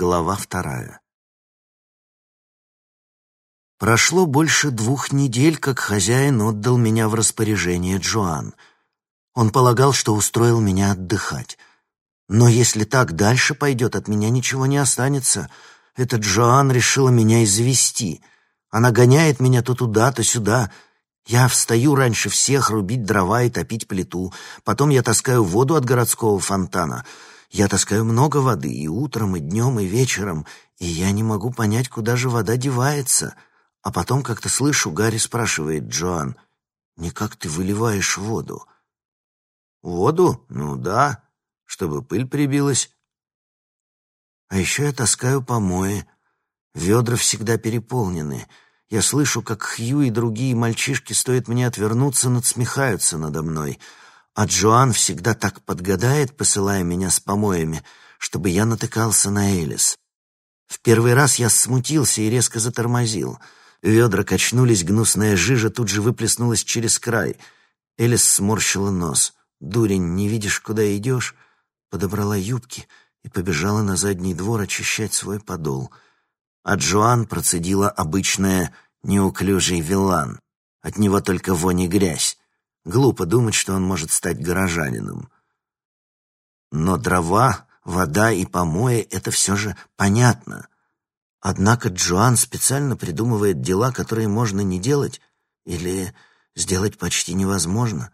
Глава вторая. Прошло больше двух недель, как хозяин отдал меня в распоряжение Джоан. Он полагал, что устроил меня отдыхать. Но если так дальше пойдет, от меня ничего не останется. Эта Джоан решила меня извести. Она гоняет меня то туда, то сюда. Я встаю раньше всех рубить дрова и топить плиту. Потом я таскаю воду от городского фонтана. Я таскаю много воды и утром, и днем, и вечером, и я не могу понять, куда же вода девается. А потом как-то слышу, Гарри спрашивает Джоан, «Не как ты выливаешь воду?» «Воду? Ну да, чтобы пыль прибилась». А еще я таскаю помои. Ведра всегда переполнены. Я слышу, как Хью и другие мальчишки, стоит мне отвернуться, надсмехаются надо мной. А Джоан всегда так подгадает, посылая меня с помоями, чтобы я натыкался на Элис. В первый раз я смутился и резко затормозил. Ведра качнулись, гнусная жижа тут же выплеснулась через край. Элис сморщила нос. «Дурень, не видишь, куда идешь?» Подобрала юбки и побежала на задний двор очищать свой подол — а Джоан процедила обычное неуклюжий вилан. От него только вонь и грязь. Глупо думать, что он может стать горожанином. Но дрова, вода и помои — это все же понятно. Однако Джоан специально придумывает дела, которые можно не делать или сделать почти невозможно.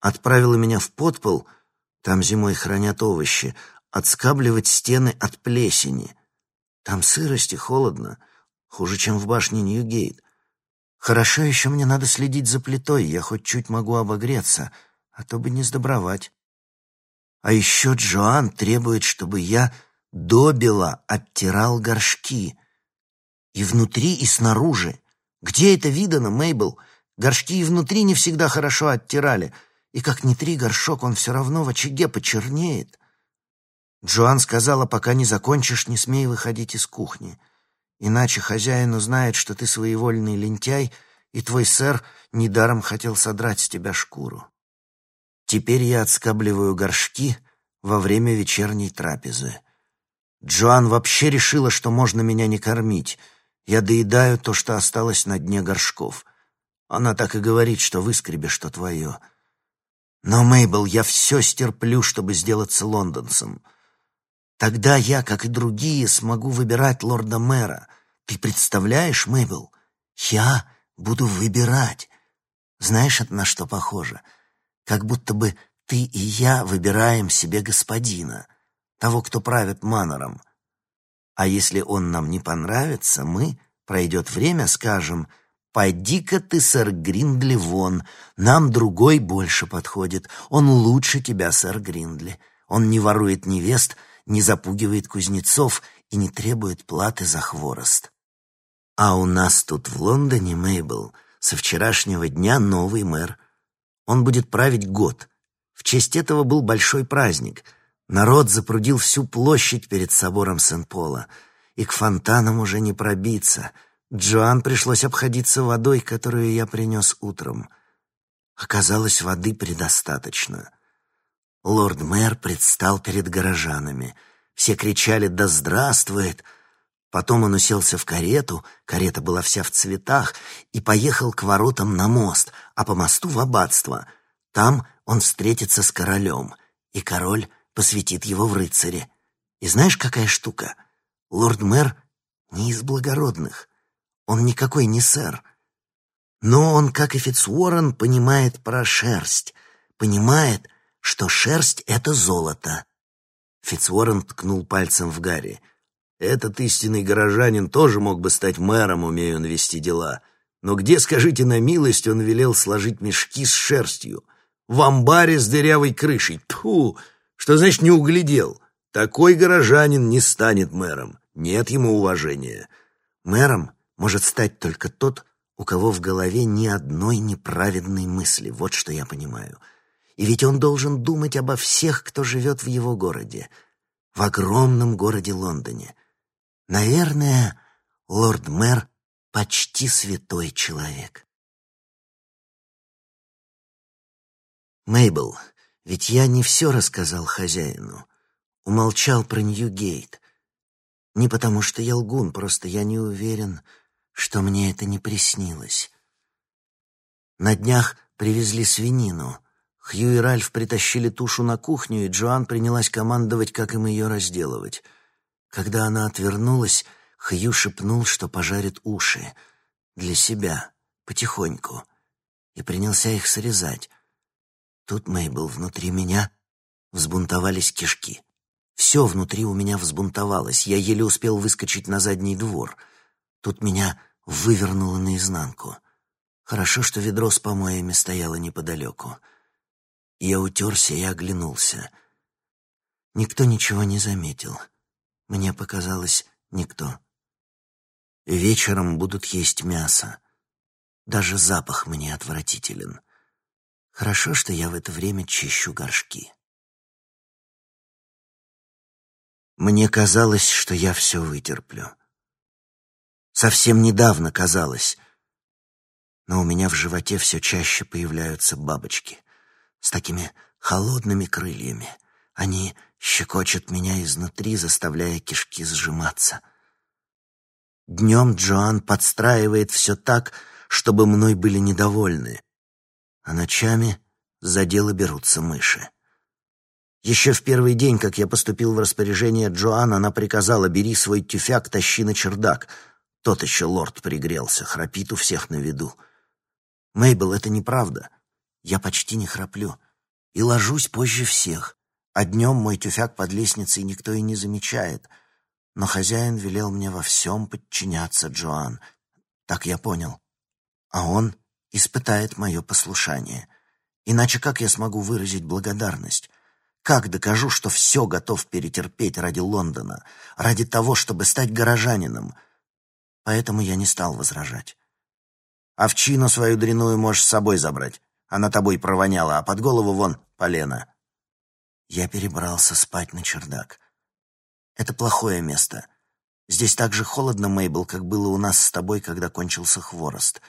Отправила меня в подпол, там зимой хранят овощи, отскабливать стены от плесени — там сырость и холодно, хуже, чем в башне Ньюгейт. Хорошо еще мне надо следить за плитой, я хоть чуть могу обогреться, а то бы не сдобровать. А еще Джоан требует, чтобы я добила оттирал горшки. И внутри, и снаружи. Где это видано, Мейбл? Горшки и внутри не всегда хорошо оттирали. И как ни три горшок, он все равно в очаге почернеет. Джоан сказала, пока не закончишь, не смей выходить из кухни. Иначе хозяин узнает, что ты своевольный лентяй, и твой сэр недаром хотел содрать с тебя шкуру. Теперь я отскабливаю горшки во время вечерней трапезы. Джоан вообще решила, что можно меня не кормить. Я доедаю то, что осталось на дне горшков. Она так и говорит, что выскребе, что твое. Но, Мейбл, я все стерплю, чтобы сделаться лондонцем. Тогда я, как и другие, смогу выбирать лорда-мэра. Ты представляешь, Мэйбл? Я буду выбирать. Знаешь, это на что похоже? Как будто бы ты и я выбираем себе господина, того, кто правит манором. А если он нам не понравится, мы, пройдет время, скажем, «Пойди-ка ты, сэр Гриндли, вон, нам другой больше подходит, он лучше тебя, сэр Гриндли, он не ворует невест, — не запугивает кузнецов и не требует платы за хворост. А у нас тут в Лондоне, Мейбл, со вчерашнего дня новый мэр. Он будет править год. В честь этого был большой праздник. Народ запрудил всю площадь перед собором Сен-Пола, и к фонтанам уже не пробиться. Джоан пришлось обходиться водой, которую я принес утром. Оказалось, воды предостаточно. Лорд-мэр предстал перед горожанами. Все кричали «Да здравствует!». Потом он уселся в карету, карета была вся в цветах, и поехал к воротам на мост, а по мосту в аббатство. Там он встретится с королем, и король посвятит его в рыцаре. И знаешь, какая штука? Лорд-мэр не из благородных. Он никакой не сэр. Но он, как и Фицуоррен, понимает про шерсть, понимает, что шерсть — это золото. Фицуоррен ткнул пальцем в Гарри. Этот истинный горожанин тоже мог бы стать мэром, умея он вести дела. Но где, скажите на милость, он велел сложить мешки с шерстью? В амбаре с дырявой крышей. Тьфу! Что значит не углядел? Такой горожанин не станет мэром. Нет ему уважения. Мэром может стать только тот, у кого в голове ни одной неправедной мысли. Вот что я понимаю. — и ведь он должен думать обо всех, кто живет в его городе, в огромном городе Лондоне. Наверное, лорд-мэр почти святой человек. Мейбл, ведь я не все рассказал хозяину. Умолчал про Ньюгейт. Не потому что я лгун, просто я не уверен, что мне это не приснилось. На днях привезли свинину. Хью и Ральф притащили тушу на кухню, и Джоан принялась командовать, как им ее разделывать. Когда она отвернулась, Хью шепнул, что пожарит уши. Для себя, потихоньку. И принялся их срезать. Тут, Мейбл, внутри меня взбунтовались кишки. Все внутри у меня взбунтовалось. Я еле успел выскочить на задний двор. Тут меня вывернуло наизнанку. Хорошо, что ведро с помоями стояло неподалеку. Я утерся и оглянулся. Никто ничего не заметил. Мне показалось, никто. Вечером будут есть мясо. Даже запах мне отвратителен. Хорошо, что я в это время чищу горшки. Мне казалось, что я все вытерплю. Совсем недавно казалось. Но у меня в животе все чаще появляются бабочки с такими холодными крыльями. Они щекочут меня изнутри, заставляя кишки сжиматься. Днем Джоан подстраивает все так, чтобы мной были недовольны, а ночами за дело берутся мыши. Еще в первый день, как я поступил в распоряжение Джоан, она приказала «бери свой тюфяк, тащи на чердак». Тот еще лорд пригрелся, храпит у всех на виду. Мейбл, это неправда. Я почти не храплю. И ложусь позже всех. А днем мой тюфяк под лестницей никто и не замечает. Но хозяин велел мне во всем подчиняться Джоан. Так я понял. А он испытает мое послушание. Иначе как я смогу выразить благодарность? Как докажу, что все готов перетерпеть ради Лондона, ради того, чтобы стать горожанином? Поэтому я не стал возражать. Овчину свою дряную можешь с собой забрать. Она тобой провоняла, а под голову вон полено. Я перебрался спать на чердак. Это плохое место. Здесь так же холодно, Мейбл, как было у нас с тобой, когда кончился хворост.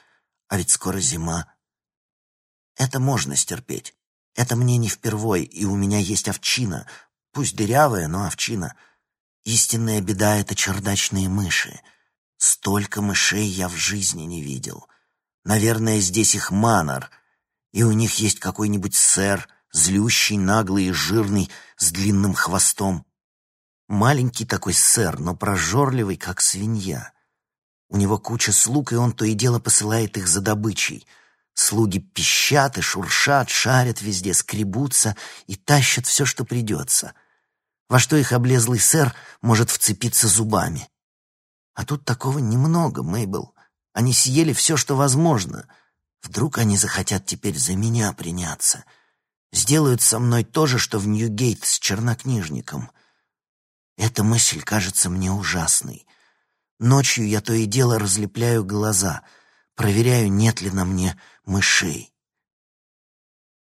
А ведь скоро зима. Это можно стерпеть. Это мне не впервой, и у меня есть овчина. Пусть дырявая, но овчина. Истинная беда — это чердачные мыши. Столько мышей я в жизни не видел. Наверное, здесь их манор, и у них есть какой-нибудь сэр, злющий, наглый и жирный, с длинным хвостом. Маленький такой сэр, но прожорливый, как свинья. У него куча слуг, и он то и дело посылает их за добычей — Слуги пищат и шуршат, шарят везде, скребутся и тащат все, что придется. Во что их облезлый сэр может вцепиться зубами. А тут такого немного, Мейбл. Они съели все, что возможно. Вдруг они захотят теперь за меня приняться. Сделают со мной то же, что в Ньюгейт с чернокнижником. Эта мысль кажется мне ужасной. Ночью я то и дело разлепляю глаза — Проверяю, нет ли на мне мышей.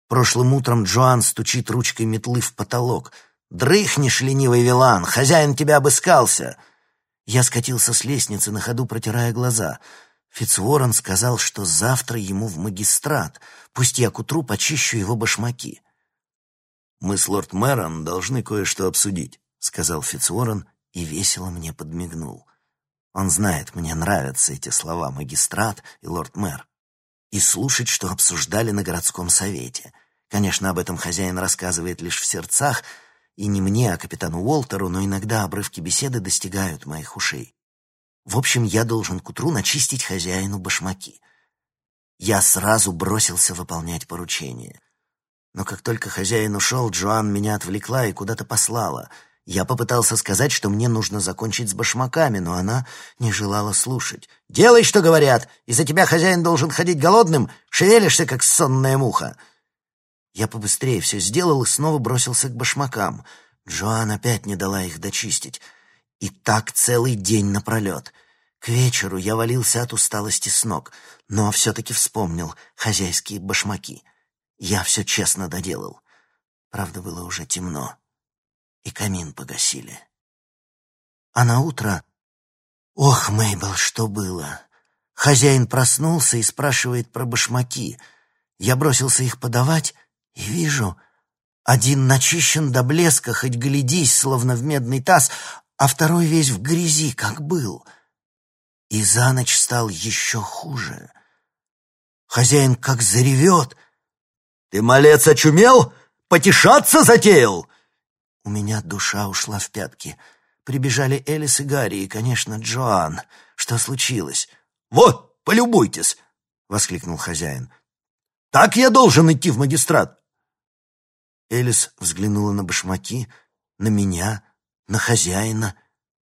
Прошлым утром Джоан стучит ручкой метлы в потолок. «Дрыхнешь, ленивый вилан! Хозяин тебя обыскался!» Я скатился с лестницы, на ходу протирая глаза. Фицуоррен сказал, что завтра ему в магистрат. Пусть я к утру почищу его башмаки. «Мы с лорд-мэром должны кое-что обсудить», — сказал Фицуоррен и весело мне подмигнул. Он знает, мне нравятся эти слова «магистрат» и «лорд-мэр». И слушать, что обсуждали на городском совете. Конечно, об этом хозяин рассказывает лишь в сердцах, и не мне, а капитану Уолтеру, но иногда обрывки беседы достигают моих ушей. В общем, я должен к утру начистить хозяину башмаки. Я сразу бросился выполнять поручение. Но как только хозяин ушел, Джоан меня отвлекла и куда-то послала — я попытался сказать, что мне нужно закончить с башмаками, но она не желала слушать. «Делай, что говорят! Из-за тебя хозяин должен ходить голодным, шевелишься, как сонная муха!» Я побыстрее все сделал и снова бросился к башмакам. Джоан опять не дала их дочистить. И так целый день напролет. К вечеру я валился от усталости с ног, но все-таки вспомнил хозяйские башмаки. Я все честно доделал. Правда, было уже темно и камин погасили. А на утро... Ох, Мейбл, что было? Хозяин проснулся и спрашивает про башмаки. Я бросился их подавать и вижу... Один начищен до блеска, хоть глядись, словно в медный таз, а второй весь в грязи, как был. И за ночь стал еще хуже. Хозяин как заревет. «Ты, малец, очумел? Потешаться затеял?» У меня душа ушла в пятки. Прибежали Элис и Гарри, и, конечно, Джоан. Что случилось? «Вот, полюбуйтесь!» — воскликнул хозяин. «Так я должен идти в магистрат!» Элис взглянула на башмаки, на меня, на хозяина,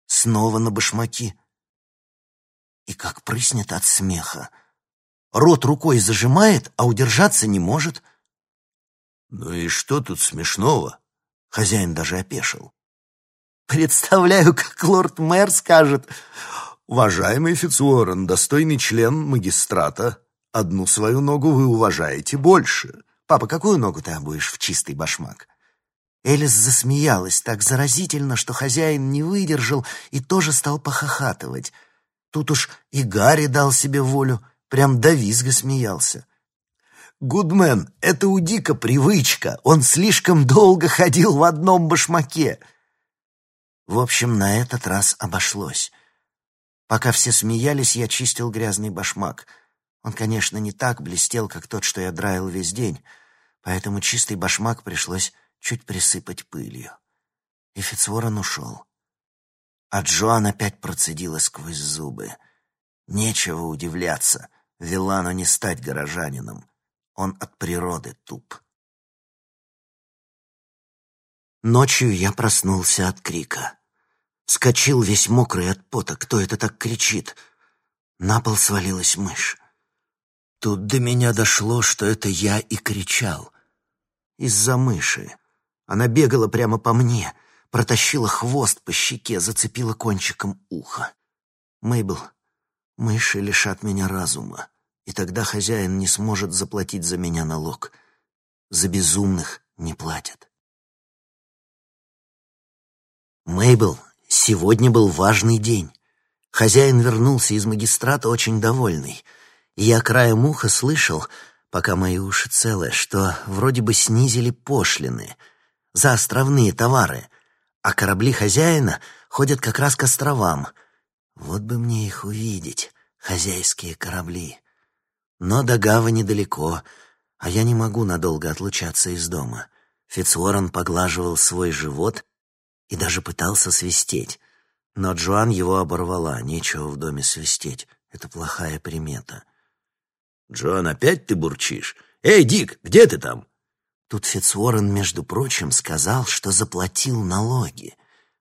снова на башмаки. И как прыснет от смеха. Рот рукой зажимает, а удержаться не может. «Ну и что тут смешного?» Хозяин даже опешил. «Представляю, как лорд-мэр скажет...» «Уважаемый Фицуоррен, достойный член магистрата, одну свою ногу вы уважаете больше. Папа, какую ногу ты обуешь в чистый башмак?» Элис засмеялась так заразительно, что хозяин не выдержал и тоже стал похохатывать. Тут уж и Гарри дал себе волю, прям до визга смеялся. «Гудмен, это у Дика привычка, он слишком долго ходил в одном башмаке». В общем, на этот раз обошлось. Пока все смеялись, я чистил грязный башмак. Он, конечно, не так блестел, как тот, что я драил весь день, поэтому чистый башмак пришлось чуть присыпать пылью. И Фицворон ушел. А Джоан опять процедила сквозь зубы. Нечего удивляться, Вилану не стать горожанином. Он от природы туп. Ночью я проснулся от крика. Скочил весь мокрый от пота. Кто это так кричит? На пол свалилась мышь. Тут до меня дошло, что это я и кричал. Из-за мыши. Она бегала прямо по мне, протащила хвост по щеке, зацепила кончиком уха. Мейбл, мыши лишат меня разума, и тогда хозяин не сможет заплатить за меня налог. За безумных не платят. Мейбл, сегодня был важный день. Хозяин вернулся из магистрата очень довольный. И я краем уха слышал, пока мои уши целы, что вроде бы снизили пошлины — за островные товары, а корабли хозяина ходят как раз к островам. Вот бы мне их увидеть, хозяйские корабли. Но до гавани далеко, а я не могу надолго отлучаться из дома. Фицуоран поглаживал свой живот и даже пытался свистеть. Но Джоан его оборвала, нечего в доме свистеть, это плохая примета. «Джоан, опять ты бурчишь? Эй, Дик, где ты там?» Тут Фицуоррен, между прочим, сказал, что заплатил налоги,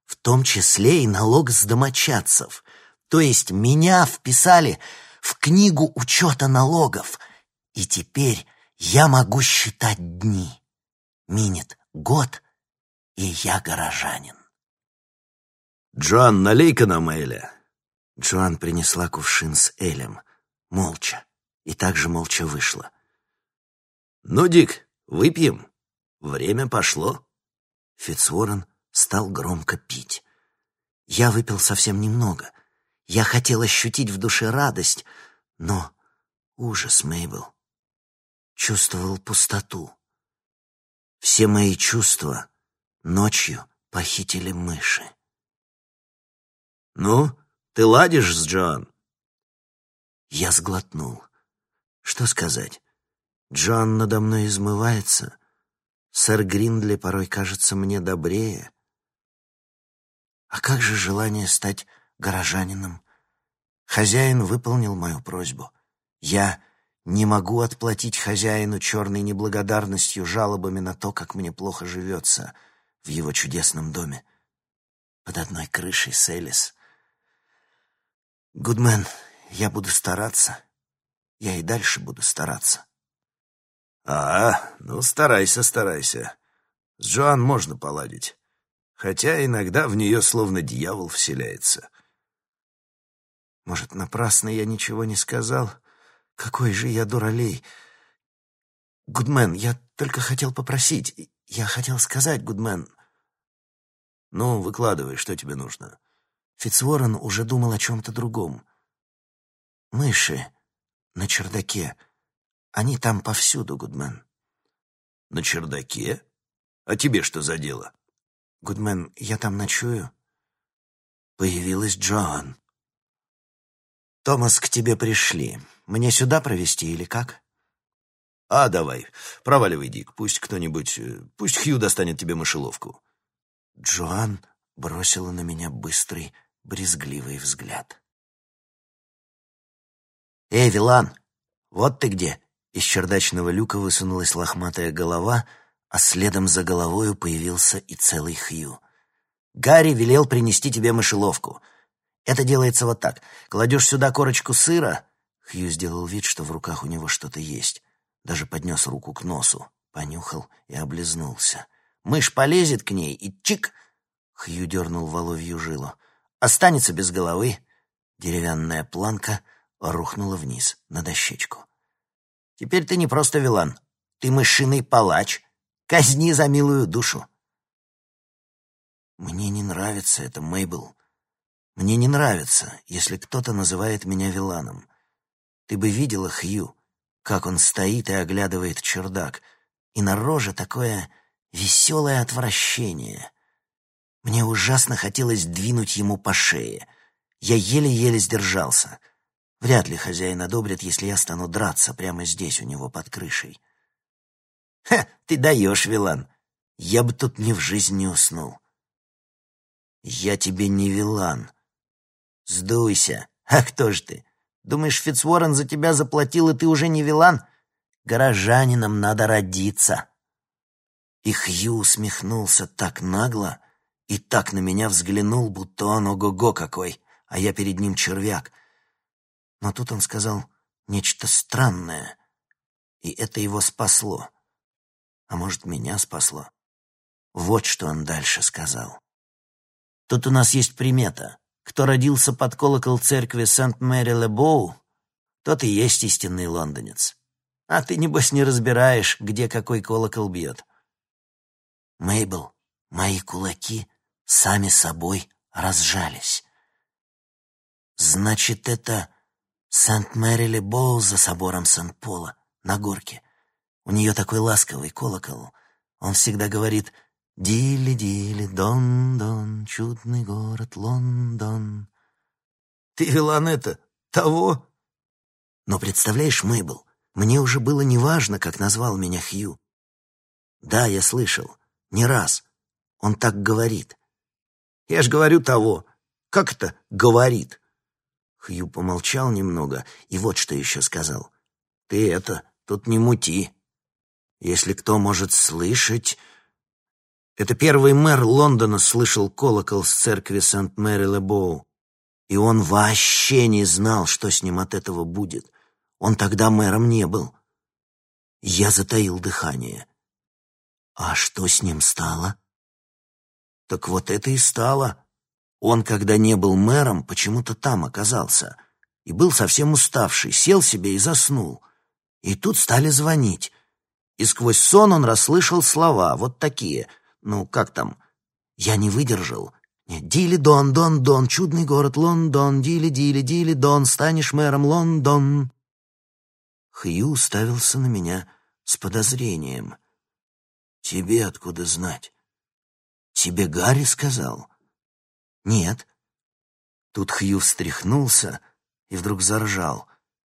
в том числе и налог с домочадцев. То есть меня вписали в книгу учета налогов, и теперь я могу считать дни. Минет год, и я горожанин. «Джоан, налей-ка нам Эля». Джоан принесла кувшин с Элем, молча, и также молча вышла. «Ну, Дик, Выпьем? Время пошло». Фицворен стал громко пить. Я выпил совсем немного. Я хотел ощутить в душе радость, но ужас, Мейбл. Чувствовал пустоту. Все мои чувства ночью похитили мыши. «Ну, ты ладишь с Джон?» Я сглотнул. Что сказать? Джон надо мной измывается. Сэр Гриндли порой кажется мне добрее. А как же желание стать горожанином? Хозяин выполнил мою просьбу. Я не могу отплатить хозяину черной неблагодарностью, жалобами на то, как мне плохо живется в его чудесном доме под одной крышей с Элис. Гудмен, я буду стараться. Я и дальше буду стараться. «А, ну старайся, старайся. С Джоан можно поладить. Хотя иногда в нее словно дьявол вселяется». «Может, напрасно я ничего не сказал? Какой же я дуралей!» «Гудмен, я только хотел попросить. Я хотел сказать, Гудмен...» «Ну, выкладывай, что тебе нужно?» Фицворен уже думал о чем-то другом. «Мыши на чердаке». Они там повсюду, Гудмен. На чердаке? А тебе что за дело? Гудмен, я там ночую. Появилась Джоан. «Томас, к тебе пришли. Мне сюда провести или как?» «А, давай, проваливай, Дик, пусть кто-нибудь... Э, пусть Хью достанет тебе мышеловку». Джоан бросила на меня быстрый, брезгливый взгляд. «Эй, Вилан, вот ты где!» Из чердачного люка высунулась лохматая голова, а следом за головою появился и целый Хью. «Гарри велел принести тебе мышеловку. Это делается вот так. Кладешь сюда корочку сыра...» Хью сделал вид, что в руках у него что-то есть. Даже поднес руку к носу, понюхал и облизнулся. Мышь полезет к ней и чик! Хью дернул воловью жилу. Останется без головы. Деревянная планка рухнула вниз на дощечку. Теперь ты не просто вилан, ты мышиный палач. Казни за милую душу. Мне не нравится это, Мейбл. Мне не нравится, если кто-то называет меня виланом. Ты бы видела Хью, как он стоит и оглядывает чердак, и на роже такое веселое отвращение. Мне ужасно хотелось двинуть ему по шее. Я еле-еле сдержался — Вряд ли хозяин одобрит, если я стану драться прямо здесь у него под крышей. Ха, ты даешь, Вилан. Я бы тут ни в жизнь не уснул. Я тебе не Вилан. Сдуйся. А кто ж ты? Думаешь, Фицворен за тебя заплатил, и ты уже не Вилан? Горожанином надо родиться. И Хью усмехнулся так нагло и так на меня взглянул, будто он ого-го какой, а я перед ним червяк — но тут он сказал нечто странное, и это его спасло. А может, меня спасло. Вот что он дальше сказал. Тут у нас есть примета. Кто родился под колокол церкви Сент-Мэри-Ле-Боу, тот и есть истинный лондонец. А ты, небось, не разбираешь, где какой колокол бьет. Мейбл, мои кулаки сами собой разжались. Значит, это Сент-Мэри-Ле-Боу за собором Сент-Пола, на горке. У нее такой ласковый колокол. Он всегда говорит «Дили-дили, дон-дон, чудный город Лондон». «Ты, Вилан, это, того?» Но представляешь, Мейбл, мне уже было неважно, как назвал меня Хью. Да, я слышал, не раз. Он так говорит. Я ж говорю того. Как это «говорит»? Хью помолчал немного и вот что еще сказал. «Ты это, тут не мути. Если кто может слышать...» Это первый мэр Лондона слышал колокол с церкви Сент-Мэри-Ле-Боу. И он вообще не знал, что с ним от этого будет. Он тогда мэром не был. Я затаил дыхание. А что с ним стало? Так вот это и стало. Он, когда не был мэром, почему-то там оказался. И был совсем уставший, сел себе и заснул. И тут стали звонить. И сквозь сон он расслышал слова, вот такие. Ну, как там? Я не выдержал. «Дили Дон, Дон, Дон, чудный город Лондон, Дили, Дили, Дили, Дон, станешь мэром Лондон». Хью уставился на меня с подозрением. «Тебе откуда знать?» «Тебе Гарри сказал?» «Нет». Тут Хью встряхнулся и вдруг заржал.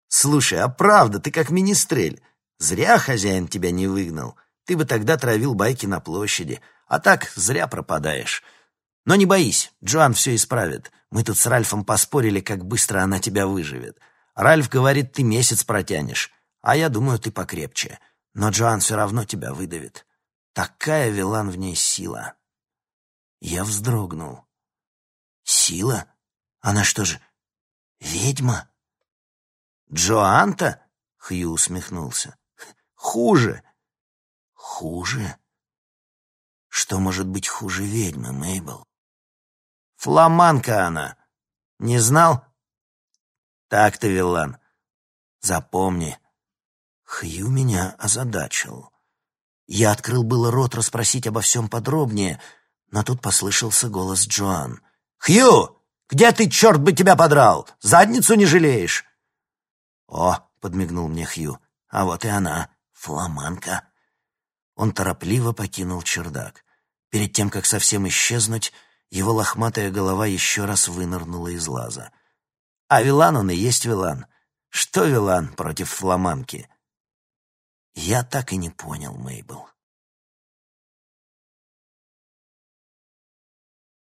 «Слушай, а правда, ты как министрель. Зря хозяин тебя не выгнал. Ты бы тогда травил байки на площади. А так зря пропадаешь. Но не боись, Джоан все исправит. Мы тут с Ральфом поспорили, как быстро она тебя выживет. Ральф говорит, ты месяц протянешь. А я думаю, ты покрепче. Но Джоан все равно тебя выдавит. Такая Вилан в ней сила». Я вздрогнул. Сила? Она что же, ведьма? Джоанта? Хью усмехнулся. Хуже. Хуже? Что может быть хуже ведьмы, Мейбл? Фламанка она. Не знал? Так-то, Виллан. Запомни. Хью меня озадачил. Я открыл было рот расспросить обо всем подробнее, но тут послышался голос Джоан. «Хью, где ты, черт бы тебя подрал? Задницу не жалеешь?» «О!» — подмигнул мне Хью. «А вот и она, фламанка». Он торопливо покинул чердак. Перед тем, как совсем исчезнуть, Его лохматая голова еще раз вынырнула из лаза. А Вилан он и есть Вилан. Что Вилан против фламанки? Я так и не понял, Мейбл.